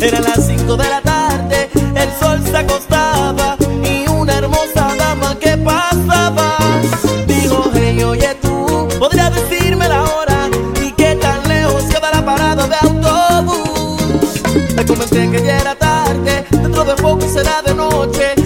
Eran las 5 de la tarde, el sol se acostaba y una hermosa dama que pasaba. Dijo, hey, oye tú, podría decirme la hora y qué tan lejos queda la parada de autobús. Le comenté que ya era tarde, dentro de poco será de noche.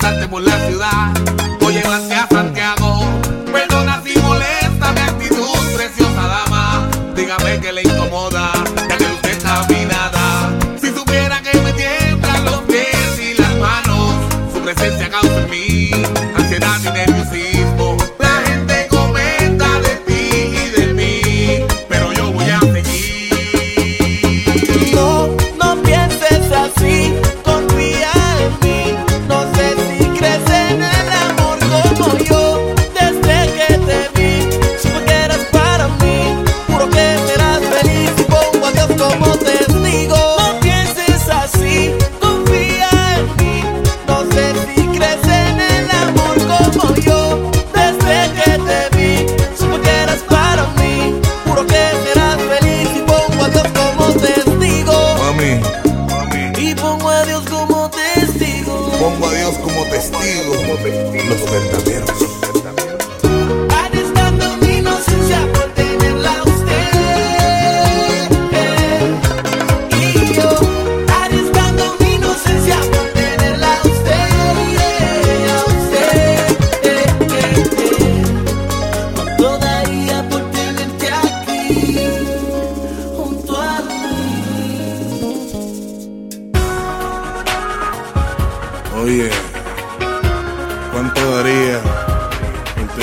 pasarte por la ciudad. vestidos, los vendrán.